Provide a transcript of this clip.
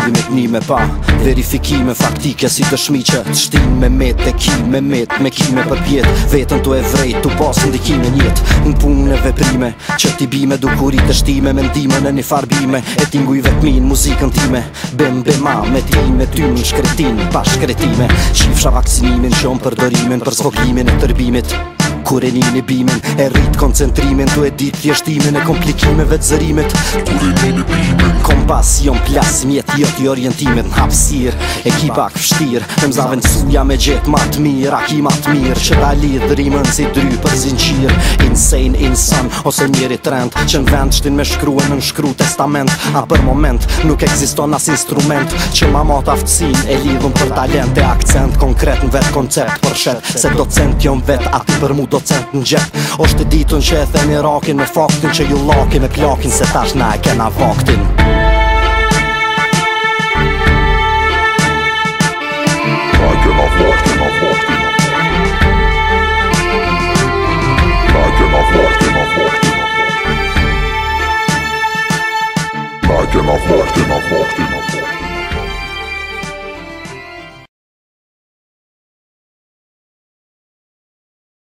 ullim e t'ni me pa Verifikime faktike si të shmi që të shtin me met E ki me met, me ki me përpjet Vetën t'u e vrejt, t'u pas ndikime njet Në punë në veprime, që t'i bime Dukurit të shtime, me ndime në një farbime E t'ingu i vetmin, muzikën time Bem, bema, me t'i me ty në shkretin, pa shkretime Qifsha vaksinimin, qëm përdorimin, për zvoglimin e tërbimit Kur e një një bimin, e rrit koncentrimin Tu e dit vjeshtimin e komplikimeve të zërimit Kur e një një bimin pas jom plas mjet jot i orientimet në hapsir ekipa kështir në mzaven suja me gjet ma të mirë aki ma të mirë që ta lidh rrimën si dry për zinqir insane insan ose njeri trend që në vend shtin me shkruan në shkru testament a për moment nuk eksiston as instrument që ma mat aftësin e lidhën për talent e akcent konkret në vet koncept por shet se docent jom vet ati për mu docent në gjep është ditën që e themi rakin me faktin që ju lakin me plakin se tash na e kena faktin Thank you. I've locked in, I've